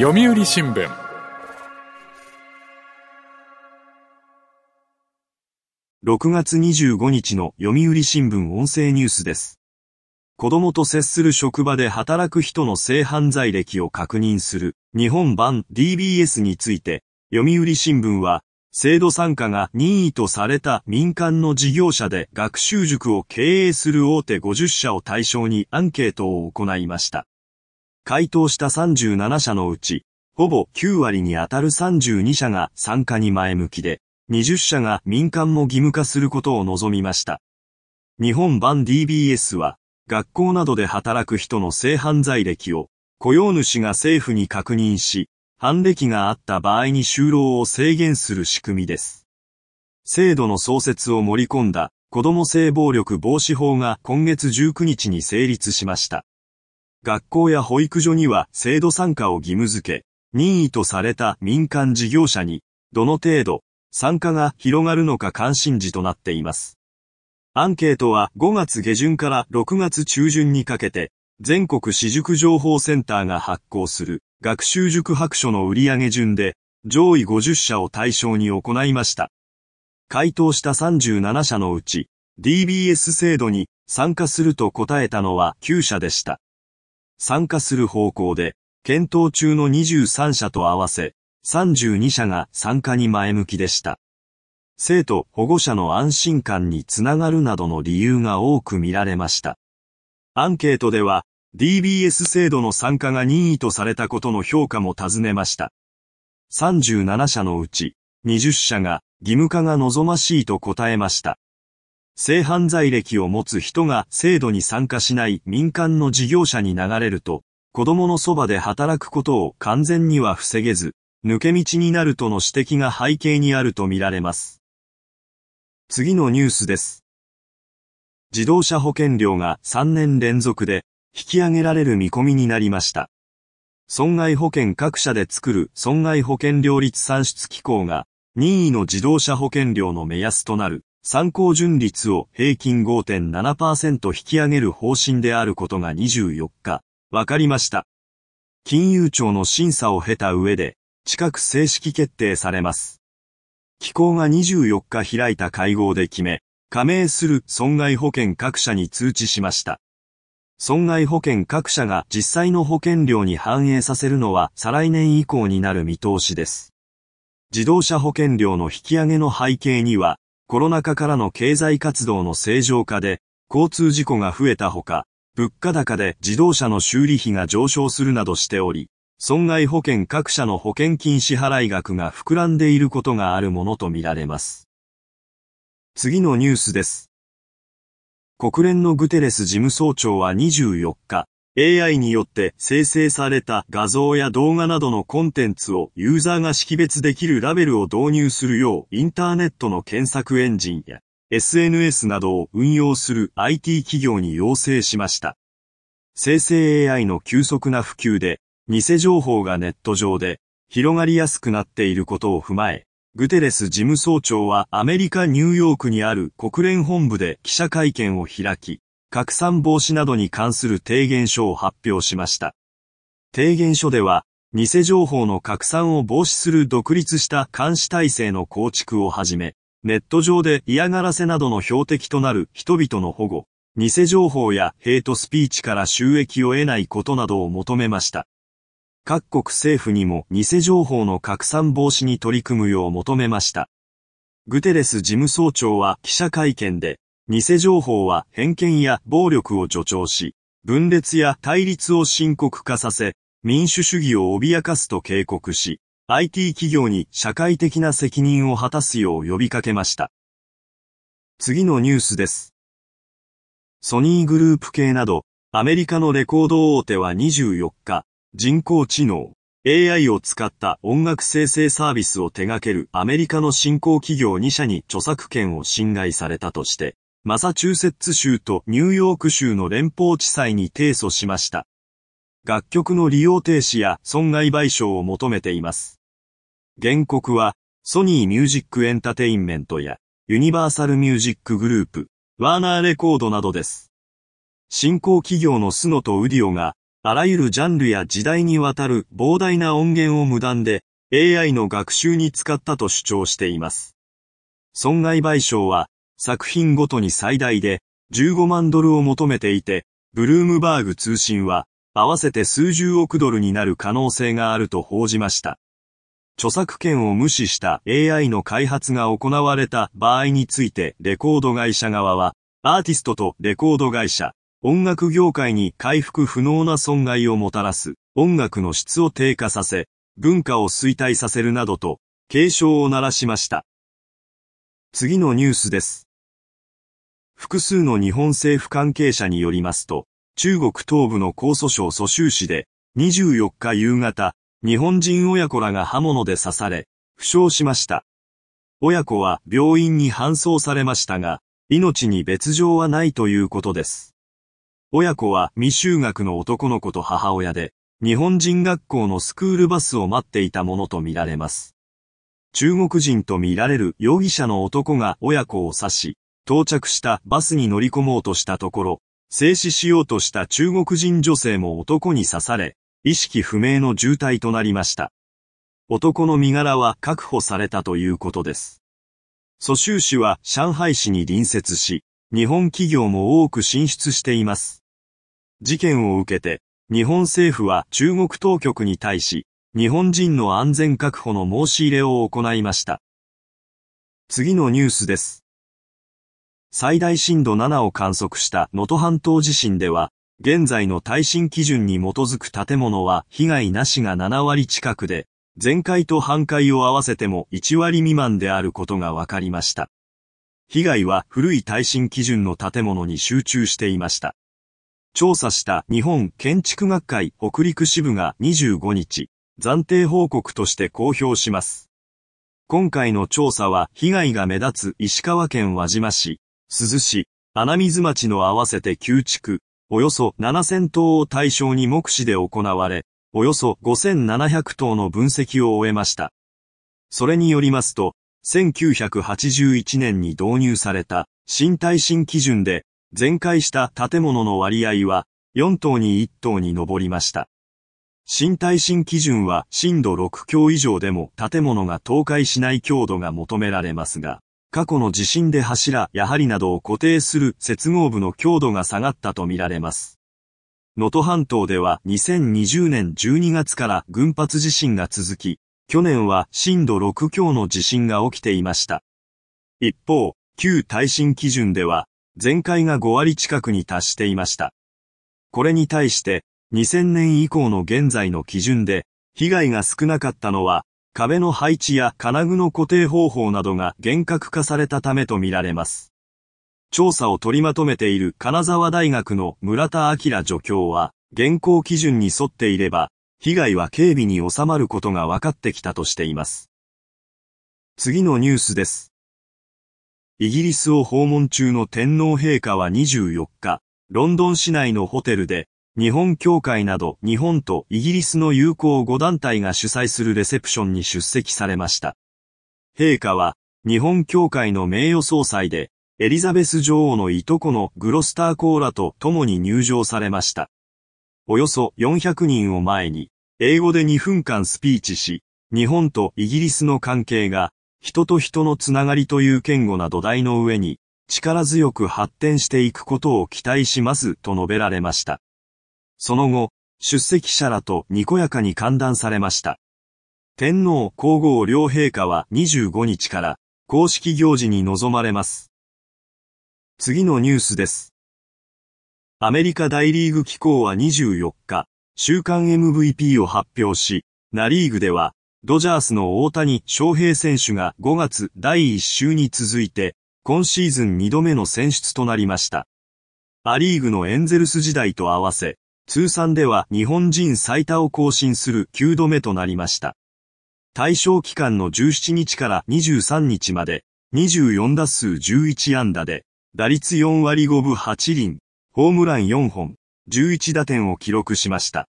読売新聞6月25日の読売新聞音声ニュースです。子供と接する職場で働く人の性犯罪歴を確認する日本版 DBS について、読売新聞は、制度参加が任意とされた民間の事業者で学習塾を経営する大手50社を対象にアンケートを行いました。回答した37社のうち、ほぼ9割に当たる32社が参加に前向きで、20社が民間も義務化することを望みました。日本版 DBS は、学校などで働く人の性犯罪歴を、雇用主が政府に確認し、犯歴があった場合に就労を制限する仕組みです。制度の創設を盛り込んだ子供性暴力防止法が今月19日に成立しました。学校や保育所には制度参加を義務付け、任意とされた民間事業者に、どの程度、参加が広がるのか関心事となっています。アンケートは5月下旬から6月中旬にかけて、全国私塾情報センターが発行する学習塾白書の売上順で、上位50社を対象に行いました。回答した37社のうち、DBS 制度に参加すると答えたのは9社でした。参加する方向で、検討中の23社と合わせ、32社が参加に前向きでした。生徒、保護者の安心感につながるなどの理由が多く見られました。アンケートでは、DBS 制度の参加が任意とされたことの評価も尋ねました。37社のうち、20社が義務化が望ましいと答えました。性犯罪歴を持つ人が制度に参加しない民間の事業者に流れると、子供のそばで働くことを完全には防げず、抜け道になるとの指摘が背景にあるとみられます。次のニュースです。自動車保険料が3年連続で引き上げられる見込みになりました。損害保険各社で作る損害保険料率算出機構が任意の自動車保険料の目安となる参考順率を平均5.7%引き上げる方針であることが24日、わかりました。金融庁の審査を経た上で、近く正式決定されます。機構が24日開いた会合で決め、加盟する損害保険各社に通知しました。損害保険各社が実際の保険料に反映させるのは再来年以降になる見通しです。自動車保険料の引き上げの背景には、コロナ禍からの経済活動の正常化で、交通事故が増えたほか、物価高で自動車の修理費が上昇するなどしており、損害保険各社の保険金支払い額が膨らんでいることがあるものとみられます。次のニュースです。国連のグテレス事務総長は24日、AI によって生成された画像や動画などのコンテンツをユーザーが識別できるラベルを導入するようインターネットの検索エンジンや SNS などを運用する IT 企業に要請しました。生成 AI の急速な普及で偽情報がネット上で広がりやすくなっていることを踏まえ、グテレス事務総長はアメリカ・ニューヨークにある国連本部で記者会見を開き、拡散防止などに関する提言書を発表しました。提言書では、偽情報の拡散を防止する独立した監視体制の構築をはじめ、ネット上で嫌がらせなどの標的となる人々の保護、偽情報やヘイトスピーチから収益を得ないことなどを求めました。各国政府にも偽情報の拡散防止に取り組むよう求めました。グテレス事務総長は記者会見で、偽情報は偏見や暴力を助長し、分裂や対立を深刻化させ、民主主義を脅かすと警告し、IT 企業に社会的な責任を果たすよう呼びかけました。次のニュースです。ソニーグループ系など、アメリカのレコード大手は24日、人工知能、AI を使った音楽生成サービスを手掛けるアメリカの新興企業2社に著作権を侵害されたとして、マサチューセッツ州とニューヨーク州の連邦地裁に提訴しました。楽曲の利用停止や損害賠償を求めています。原告は、ソニーミュージックエンタテインメントや、ユニバーサルミュージックグループ、ワーナーレコードなどです。新興企業のスノとウディオが、あらゆるジャンルや時代にわたる膨大な音源を無断で AI の学習に使ったと主張しています。損害賠償は作品ごとに最大で15万ドルを求めていて、ブルームバーグ通信は合わせて数十億ドルになる可能性があると報じました。著作権を無視した AI の開発が行われた場合についてレコード会社側は、アーティストとレコード会社、音楽業界に回復不能な損害をもたらす、音楽の質を低下させ、文化を衰退させるなどと、警鐘を鳴らしました。次のニュースです。複数の日本政府関係者によりますと、中国東部の江蘇省蘇州市で、24日夕方、日本人親子らが刃物で刺され、負傷しました。親子は病院に搬送されましたが、命に別状はないということです。親子は未就学の男の子と母親で、日本人学校のスクールバスを待っていたものとみられます。中国人とみられる容疑者の男が親子を刺し、到着したバスに乗り込もうとしたところ、静止しようとした中国人女性も男に刺され、意識不明の重体となりました。男の身柄は確保されたということです。蘇州市は上海市に隣接し、日本企業も多く進出しています。事件を受けて、日本政府は中国当局に対し、日本人の安全確保の申し入れを行いました。次のニュースです。最大震度7を観測した能登半島地震では、現在の耐震基準に基づく建物は被害なしが7割近くで、全壊と半壊を合わせても1割未満であることが分かりました。被害は古い耐震基準の建物に集中していました。調査した日本建築学会北陸支部が25日、暫定報告として公表します。今回の調査は被害が目立つ石川県輪島市、鈴市、穴水町の合わせて9地区、およそ7000棟を対象に目視で行われ、およそ5700棟の分析を終えました。それによりますと、1981年に導入された新耐震基準で全壊した建物の割合は4棟に1棟に上りました。新耐震基準は震度6強以上でも建物が倒壊しない強度が求められますが、過去の地震で柱や梁などを固定する接合部の強度が下がったとみられます。能登半島では2020年12月から群発地震が続き、去年は震度6強の地震が起きていました。一方、旧耐震基準では、全壊が5割近くに達していました。これに対して、2000年以降の現在の基準で、被害が少なかったのは、壁の配置や金具の固定方法などが厳格化されたためとみられます。調査を取りまとめている金沢大学の村田明助教は、現行基準に沿っていれば、被害は軽微に収まることが分かってきたとしています。次のニュースです。イギリスを訪問中の天皇陛下は24日、ロンドン市内のホテルで日本協会など日本とイギリスの友好5団体が主催するレセプションに出席されました。陛下は日本協会の名誉総裁でエリザベス女王のいとこのグロスターコーラと共に入場されました。およそ400人を前に英語で2分間スピーチし、日本とイギリスの関係が人と人のつながりという堅固な土台の上に力強く発展していくことを期待しますと述べられました。その後、出席者らとにこやかに歓談されました。天皇皇后両陛下は25日から公式行事に臨まれます。次のニュースです。アメリカ大リーグ機構は24日、週間 MVP を発表し、ナリーグでは、ドジャースの大谷翔平選手が5月第1週に続いて、今シーズン2度目の選出となりました。アリーグのエンゼルス時代と合わせ、通算では日本人最多を更新する9度目となりました。対象期間の17日から23日まで、24打数11安打で、打率4割5分8厘、ホームラン4本、11打点を記録しました。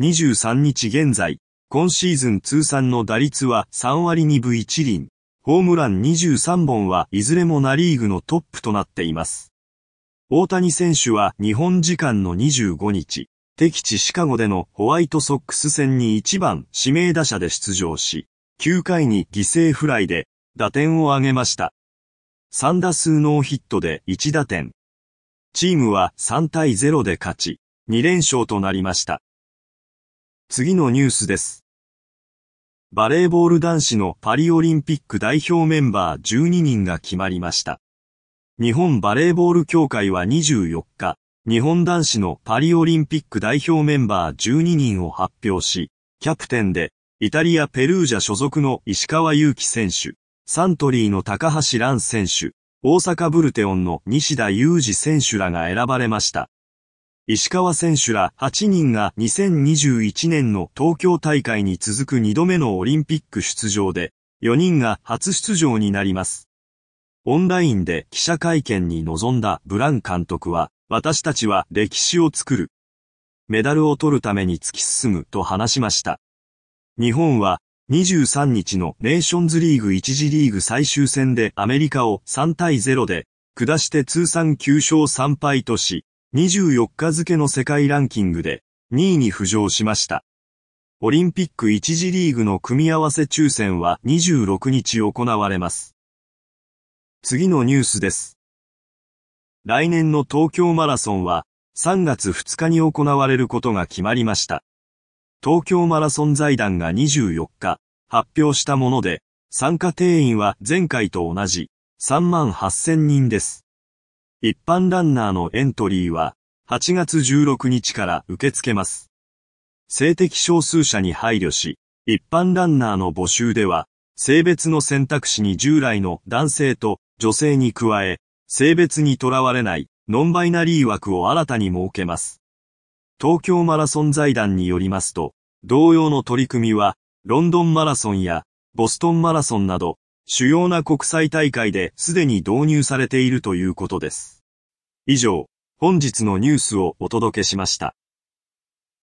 23日現在、今シーズン通算の打率は3割2分1厘、ホームラン23本はいずれもナリーグのトップとなっています。大谷選手は日本時間の25日、敵地シカゴでのホワイトソックス戦に1番指名打者で出場し、9回に犠牲フライで打点を挙げました。3打数ノーヒットで1打点。チームは3対0で勝ち、2連勝となりました。次のニュースです。バレーボール男子のパリオリンピック代表メンバー12人が決まりました。日本バレーボール協会は24日、日本男子のパリオリンピック代表メンバー12人を発表し、キャプテンで、イタリア・ペルージャ所属の石川祐希選手、サントリーの高橋蘭選手、大阪ブルテオンの西田裕二選手らが選ばれました。石川選手ら8人が2021年の東京大会に続く2度目のオリンピック出場で、4人が初出場になります。オンラインで記者会見に臨んだブラン監督は、私たちは歴史を作る。メダルを取るために突き進むと話しました。日本は23日のネーションズリーグ1次リーグ最終戦でアメリカを3対0で下して通算9勝3敗とし、24日付の世界ランキングで2位に浮上しました。オリンピック1次リーグの組み合わせ抽選は26日行われます。次のニュースです。来年の東京マラソンは3月2日に行われることが決まりました。東京マラソン財団が24日発表したもので、参加定員は前回と同じ3万8000人です。一般ランナーのエントリーは8月16日から受け付けます。性的少数者に配慮し、一般ランナーの募集では、性別の選択肢に従来の男性と女性に加え、性別にとらわれないノンバイナリー枠を新たに設けます。東京マラソン財団によりますと、同様の取り組みは、ロンドンマラソンやボストンマラソンなど、主要な国際大会ですでに導入されているということです。以上、本日のニュースをお届けしました。